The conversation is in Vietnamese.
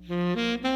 Mm-hmm.